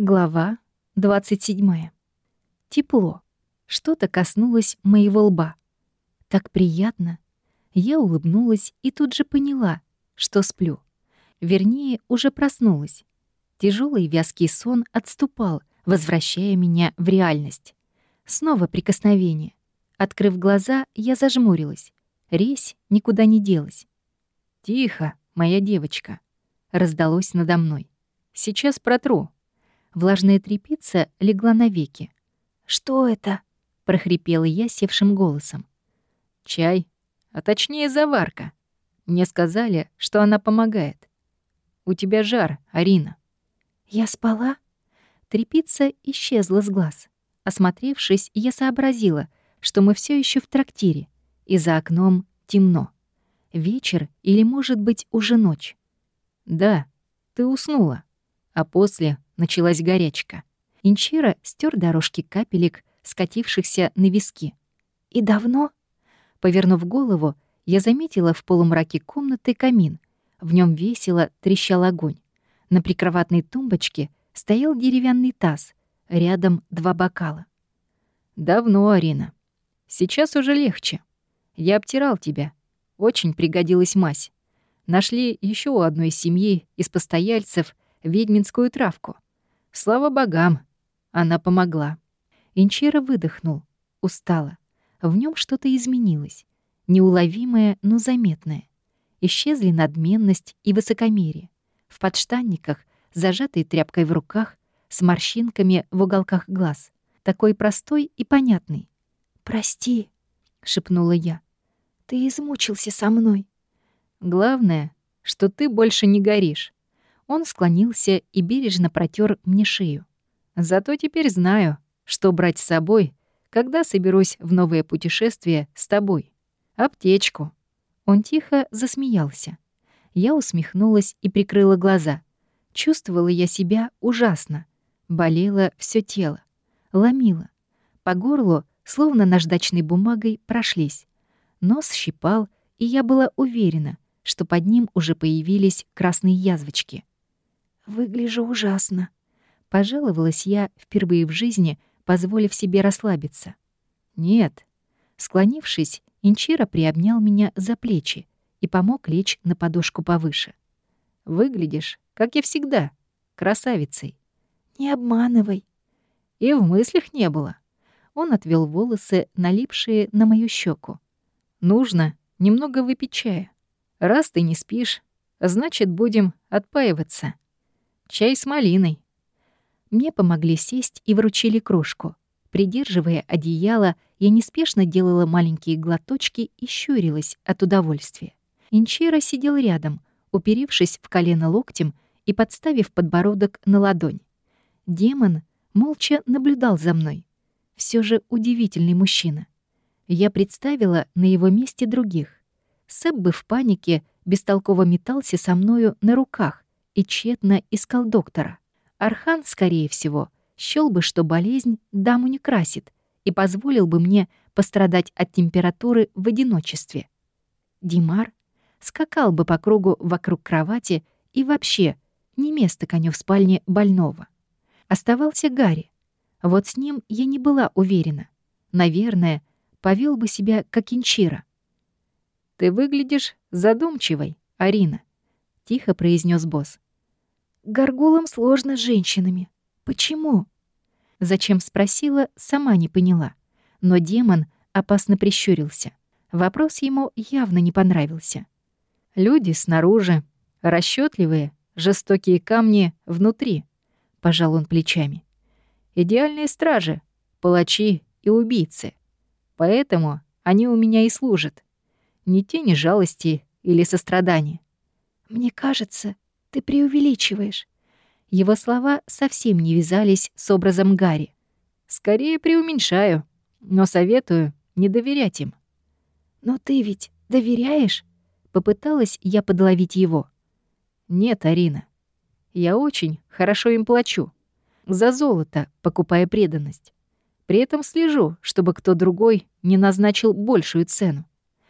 Глава 27. Тепло. Что-то коснулось моего лба. Так приятно. Я улыбнулась и тут же поняла, что сплю. Вернее, уже проснулась. Тяжелый вязкий сон отступал, возвращая меня в реальность. Снова прикосновение. Открыв глаза, я зажмурилась. Резь никуда не делась. «Тихо, моя девочка», — раздалось надо мной. «Сейчас протру». Влажная трепица легла навеки. «Что это?» — прохрипела я севшим голосом. «Чай, а точнее заварка. Мне сказали, что она помогает. У тебя жар, Арина». «Я спала?» Трепица исчезла с глаз. Осмотревшись, я сообразила, что мы все еще в трактире, и за окном темно. Вечер или, может быть, уже ночь. «Да, ты уснула, а после началась горячка. Инчира стер дорожки капелек, скатившихся на виски. «И давно?» Повернув голову, я заметила в полумраке комнаты камин. В нем весело трещал огонь. На прикроватной тумбочке стоял деревянный таз, рядом два бокала. «Давно, Арина. Сейчас уже легче. Я обтирал тебя. Очень пригодилась мазь. Нашли еще у одной семьи из постояльцев ведьминскую травку. Слава богам, она помогла. Инчира выдохнул, устало. В нем что-то изменилось. Неуловимое, но заметное. Исчезли надменность и высокомерие. В подштанниках, зажатой тряпкой в руках, с морщинками в уголках глаз. Такой простой и понятный. «Прости», — шепнула я. «Ты измучился со мной». «Главное, что ты больше не горишь. Он склонился и бережно протер мне шею. Зато теперь знаю, что брать с собой, когда соберусь в новое путешествие с тобой. Аптечку. Он тихо засмеялся. Я усмехнулась и прикрыла глаза. Чувствовала я себя ужасно. Болело все тело. Ломило. По горлу, словно наждачной бумагой, прошлись. Нос щипал, и я была уверена, что под ним уже появились красные язвочки. «Выгляжу ужасно», — пожаловалась я впервые в жизни, позволив себе расслабиться. «Нет». Склонившись, Инчира приобнял меня за плечи и помог лечь на подушку повыше. «Выглядишь, как и всегда, красавицей». «Не обманывай». И в мыслях не было. Он отвел волосы, налипшие на мою щеку. «Нужно немного выпить чая. Раз ты не спишь, значит, будем отпаиваться». Чай с малиной. Мне помогли сесть и вручили кружку. Придерживая одеяло, я неспешно делала маленькие глоточки и щурилась от удовольствия. Инчира сидел рядом, уперевшись в колено локтем и подставив подбородок на ладонь. Демон молча наблюдал за мной. Все же удивительный мужчина. Я представила на его месте других. Сэп бы в панике бестолково метался со мною на руках, и тщетно искал доктора. Архан, скорее всего, счёл бы, что болезнь даму не красит и позволил бы мне пострадать от температуры в одиночестве. Димар скакал бы по кругу вокруг кровати и вообще не место коню в спальне больного. Оставался Гарри. Вот с ним я не была уверена. Наверное, повел бы себя как инчира. «Ты выглядишь задумчивой, Арина», — тихо произнес босс. Горгулам сложно с женщинами. Почему? Зачем спросила, сама не поняла. Но демон опасно прищурился. Вопрос ему явно не понравился. Люди снаружи, расчетливые, жестокие камни внутри, пожал он плечами. Идеальные стражи, палачи и убийцы. Поэтому они у меня и служат. Ни тени жалости или сострадания. Мне кажется, ты преувеличиваешь». Его слова совсем не вязались с образом Гарри. «Скорее преуменьшаю, но советую не доверять им». «Но ты ведь доверяешь?» Попыталась я подловить его. «Нет, Арина. Я очень хорошо им плачу. За золото, покупая преданность. При этом слежу, чтобы кто другой не назначил большую цену.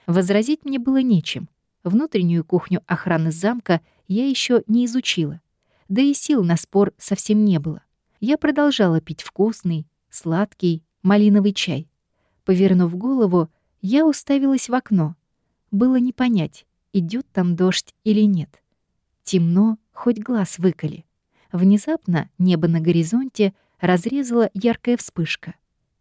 Возразить мне было нечем. Внутреннюю кухню охраны замка я еще не изучила. Да и сил на спор совсем не было. Я продолжала пить вкусный, сладкий малиновый чай. Повернув голову, я уставилась в окно. Было не понять, идет там дождь или нет. Темно, хоть глаз выколи. Внезапно небо на горизонте разрезала яркая вспышка.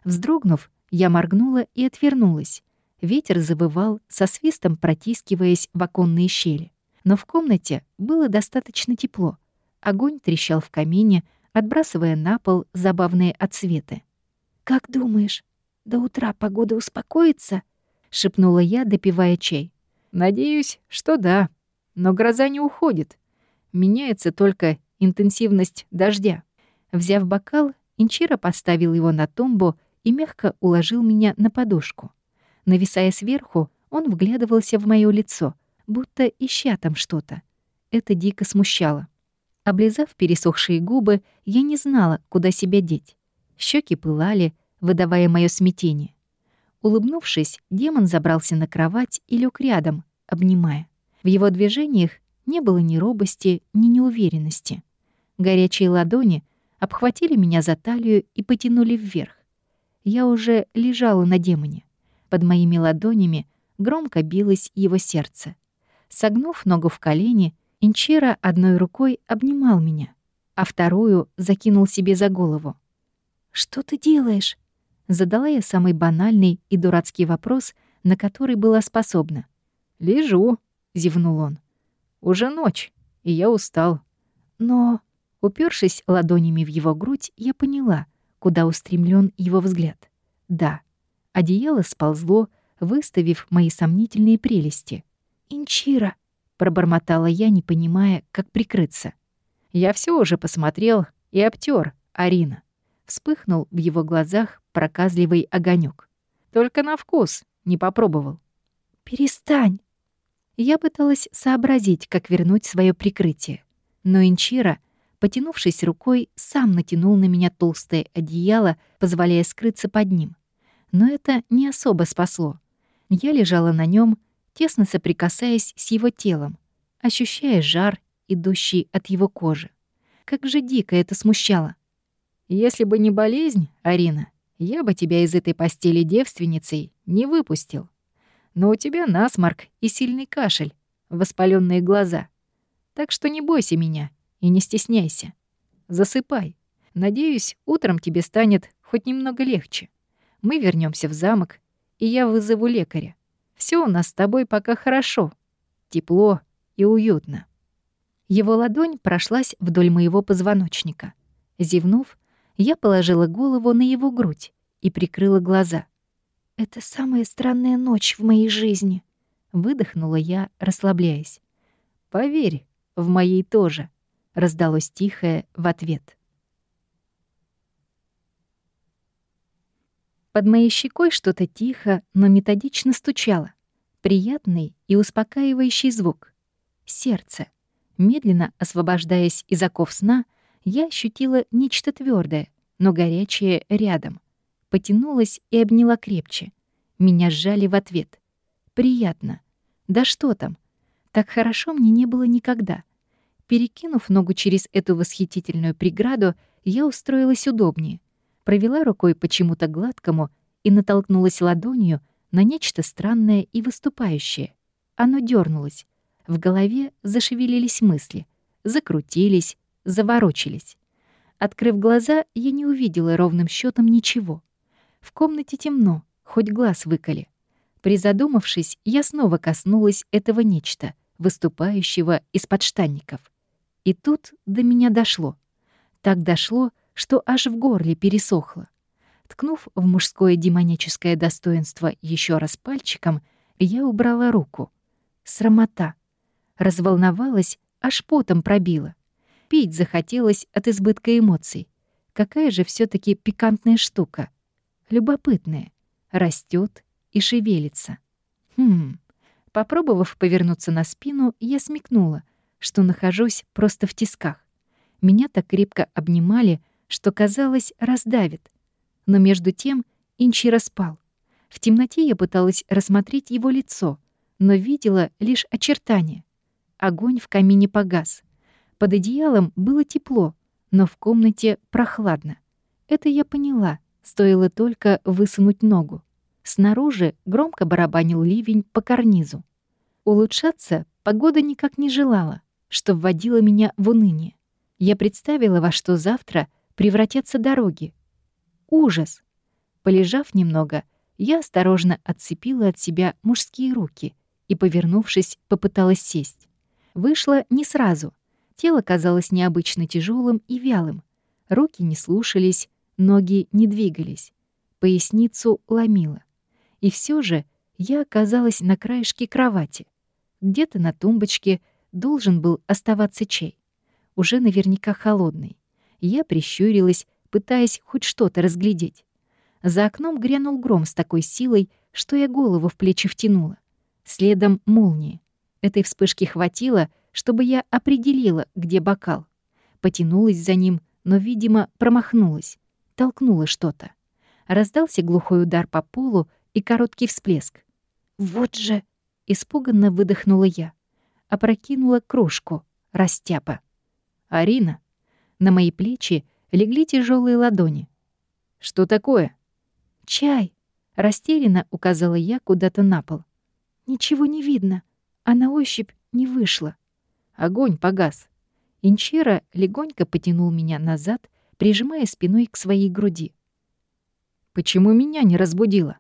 Вздрогнув, я моргнула и отвернулась. Ветер завывал, со свистом протискиваясь в оконные щели. Но в комнате было достаточно тепло. Огонь трещал в камине, отбрасывая на пол забавные отсветы. «Как думаешь, до утра погода успокоится?» — шепнула я, допивая чай. «Надеюсь, что да. Но гроза не уходит. Меняется только интенсивность дождя». Взяв бокал, Инчира поставил его на тумбу и мягко уложил меня на подушку. Нависая сверху, он вглядывался в моё лицо, будто ища там что-то. Это дико смущало. Облизав пересохшие губы, я не знала, куда себя деть. Щеки пылали, выдавая моё смятение. Улыбнувшись, демон забрался на кровать и лег рядом, обнимая. В его движениях не было ни робости, ни неуверенности. Горячие ладони обхватили меня за талию и потянули вверх. Я уже лежала на демоне. Под моими ладонями громко билось его сердце. Согнув ногу в колени, Инчира одной рукой обнимал меня, а вторую закинул себе за голову. «Что ты делаешь?» Задала я самый банальный и дурацкий вопрос, на который была способна. «Лежу», — зевнул он. «Уже ночь, и я устал». Но, упершись ладонями в его грудь, я поняла, куда устремлен его взгляд. Да, одеяло сползло, выставив мои сомнительные прелести. «Инчира», — пробормотала я, не понимая, как прикрыться. «Я все уже посмотрел и обтер, Арина». Вспыхнул в его глазах проказливый огонек. Только на вкус не попробовал. «Перестань!» Я пыталась сообразить, как вернуть свое прикрытие. Но Инчира, потянувшись рукой, сам натянул на меня толстое одеяло, позволяя скрыться под ним. Но это не особо спасло. Я лежала на нем, тесно соприкасаясь с его телом, ощущая жар, идущий от его кожи. Как же дико это смущало. Если бы не болезнь, Арина, я бы тебя из этой постели девственницей не выпустил. Но у тебя насморк и сильный кашель, воспаленные глаза. Так что не бойся меня и не стесняйся. Засыпай. Надеюсь, утром тебе станет хоть немного легче. Мы вернемся в замок, и я вызову лекаря. Все у нас с тобой пока хорошо, тепло и уютно». Его ладонь прошлась вдоль моего позвоночника. Зевнув, я положила голову на его грудь и прикрыла глаза. «Это самая странная ночь в моей жизни», — выдохнула я, расслабляясь. «Поверь, в моей тоже», — раздалось тихое в ответ. Под моей щекой что-то тихо, но методично стучало. Приятный и успокаивающий звук. Сердце. Медленно освобождаясь из оков сна, — я ощутила нечто твердое, но горячее рядом. Потянулась и обняла крепче. Меня сжали в ответ. Приятно. Да что там? Так хорошо мне не было никогда. Перекинув ногу через эту восхитительную преграду, я устроилась удобнее. Провела рукой почему-то гладкому и натолкнулась ладонью на нечто странное и выступающее. Оно дернулось. В голове зашевелились мысли, закрутились, заворочились. Открыв глаза, я не увидела ровным счетом ничего. В комнате темно, хоть глаз выколи. Призадумавшись, я снова коснулась этого нечто, выступающего из подштанников. И тут до меня дошло. Так дошло, что аж в горле пересохло. Ткнув в мужское демоническое достоинство еще раз пальчиком, я убрала руку. Срамота. Разволновалась, аж потом пробила. Пить захотелось от избытка эмоций. Какая же все таки пикантная штука. Любопытная. растет и шевелится. Хм. Попробовав повернуться на спину, я смекнула, что нахожусь просто в тисках. Меня так крепко обнимали, что, казалось, раздавит. Но между тем Инчи распал. В темноте я пыталась рассмотреть его лицо, но видела лишь очертания. Огонь в камине погас. Под одеялом было тепло, но в комнате прохладно. Это я поняла, стоило только высунуть ногу. Снаружи громко барабанил ливень по карнизу. Улучшаться погода никак не желала, что вводило меня в уныние. Я представила, во что завтра превратятся дороги. Ужас! Полежав немного, я осторожно отцепила от себя мужские руки и, повернувшись, попыталась сесть. Вышло не сразу. Тело казалось необычно тяжелым и вялым. Руки не слушались, ноги не двигались. Поясницу ломило. И все же я оказалась на краешке кровати. Где-то на тумбочке должен был оставаться чай. Уже наверняка холодный. Я прищурилась, пытаясь хоть что-то разглядеть. За окном грянул гром с такой силой, что я голову в плечи втянула. Следом молнии. Этой вспышки хватило, чтобы я определила, где бокал. Потянулась за ним, но, видимо, промахнулась. Толкнула что-то. Раздался глухой удар по полу и короткий всплеск. «Вот же!» — испуганно выдохнула я. Опрокинула кружку. Растяпа. «Арина!» На мои плечи легли тяжелые ладони. «Что такое?» «Чай!» — растерянно указала я куда-то на пол. «Ничего не видно, а на ощупь не вышло». Огонь погас. Инчера легонько потянул меня назад, прижимая спиной к своей груди. «Почему меня не разбудила?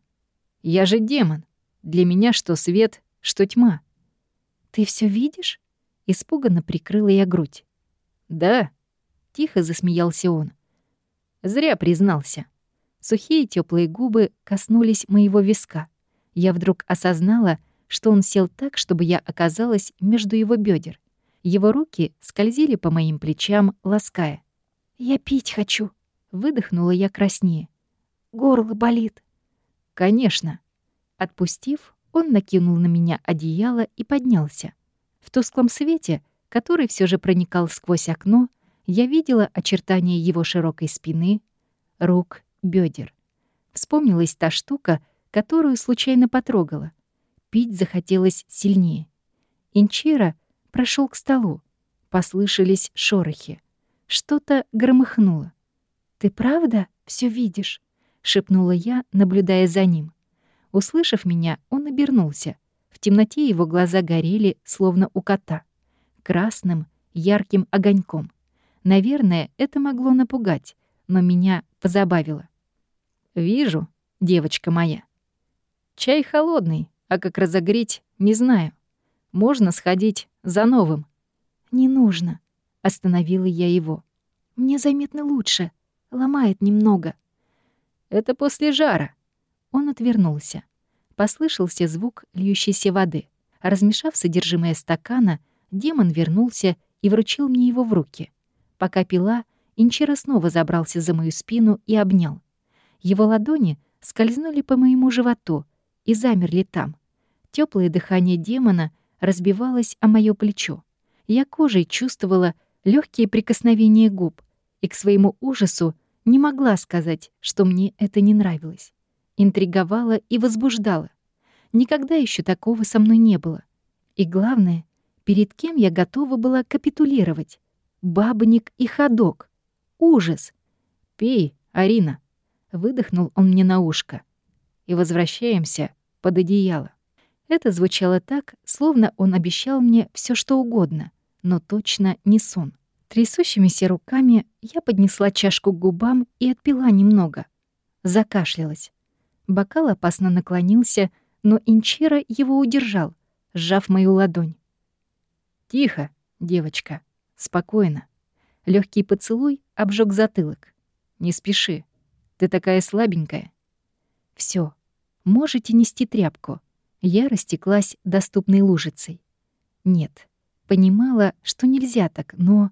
Я же демон. Для меня что свет, что тьма». «Ты все видишь?» — испуганно прикрыла я грудь. «Да», — тихо засмеялся он. Зря признался. Сухие теплые губы коснулись моего виска. Я вдруг осознала, что он сел так, чтобы я оказалась между его бедер. Его руки скользили по моим плечам, лаская. «Я пить хочу», — выдохнула я краснее. «Горло болит». «Конечно». Отпустив, он накинул на меня одеяло и поднялся. В тусклом свете, который все же проникал сквозь окно, я видела очертания его широкой спины, рук бедер. Вспомнилась та штука, которую случайно потрогала. Пить захотелось сильнее. Инчира прошел к столу. Послышались шорохи. Что-то громыхнуло. «Ты правда все видишь?» — шепнула я, наблюдая за ним. Услышав меня, он обернулся. В темноте его глаза горели, словно у кота. Красным, ярким огоньком. Наверное, это могло напугать, но меня позабавило. «Вижу, девочка моя. Чай холодный, а как разогреть, не знаю. Можно сходить за новым». «Не нужно», — остановила я его. «Мне заметно лучше. Ломает немного». «Это после жара». Он отвернулся. Послышался звук льющейся воды. Размешав содержимое стакана, демон вернулся и вручил мне его в руки. Пока пила, Инчира снова забрался за мою спину и обнял. Его ладони скользнули по моему животу и замерли там. Теплое дыхание демона разбивалось о моё плечо. Я кожей чувствовала легкие прикосновения губ и к своему ужасу не могла сказать, что мне это не нравилось. Интриговало и возбуждало. Никогда еще такого со мной не было. И главное, перед кем я готова была капитулировать. Бабник и ходок. Ужас. «Пей, Арина», — выдохнул он мне на ушко. «И возвращаемся под одеяло». Это звучало так, словно он обещал мне все что угодно, но точно не сон. Трясущимися руками я поднесла чашку к губам и отпила немного. Закашлялась. Бокал опасно наклонился, но Инчира его удержал, сжав мою ладонь. «Тихо, девочка, спокойно». Легкий поцелуй обжег затылок. «Не спеши, ты такая слабенькая». Все, можете нести тряпку». Я растеклась доступной лужицей. Нет, понимала, что нельзя так, но...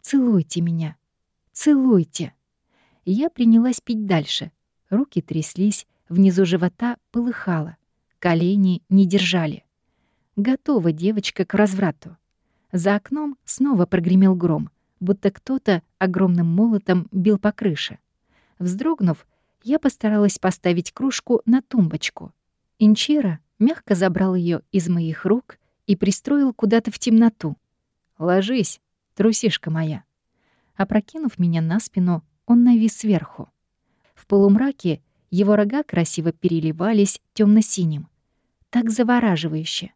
«Целуйте меня, целуйте». Я принялась пить дальше. Руки тряслись, внизу живота полыхало, колени не держали. Готова девочка к разврату. За окном снова прогремел гром, будто кто-то огромным молотом бил по крыше. Вздрогнув, я постаралась поставить кружку на тумбочку. Инчира мягко забрал ее из моих рук и пристроил куда-то в темноту. «Ложись, трусишка моя». Опрокинув меня на спину, он навис сверху. В полумраке его рога красиво переливались темно синим Так завораживающе.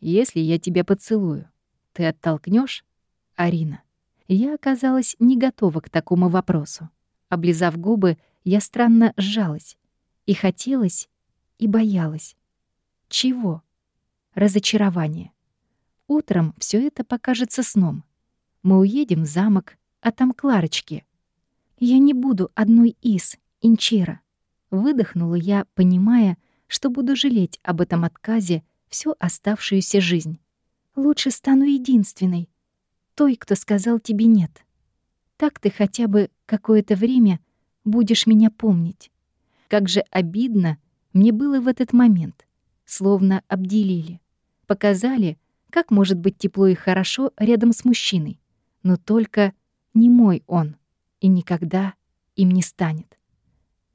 «Если я тебя поцелую, ты оттолкнешь, Арина?» Я оказалась не готова к такому вопросу. Облизав губы, я странно сжалась. И хотелось, и боялась. Чего? Разочарование. Утром все это покажется сном. Мы уедем в замок, а там Кларочки. Я не буду одной из, Инчира. Выдохнула я, понимая, что буду жалеть об этом отказе всю оставшуюся жизнь. Лучше стану единственной, той, кто сказал тебе «нет». Так ты хотя бы какое-то время будешь меня помнить. Как же обидно мне было в этот момент, словно обделили. Показали, как может быть тепло и хорошо рядом с мужчиной, но только не мой он и никогда им не станет.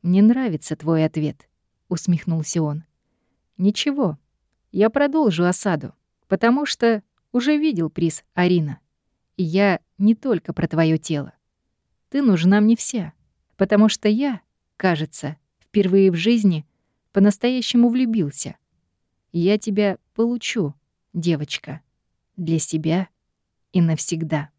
«Мне нравится твой ответ», — усмехнулся он. «Ничего, я продолжу осаду, потому что уже видел приз Арина. И я не только про твое тело. Ты нужна мне вся, потому что я, кажется, впервые в жизни по-настоящему влюбился. Я тебя получу, девочка, для себя и навсегда.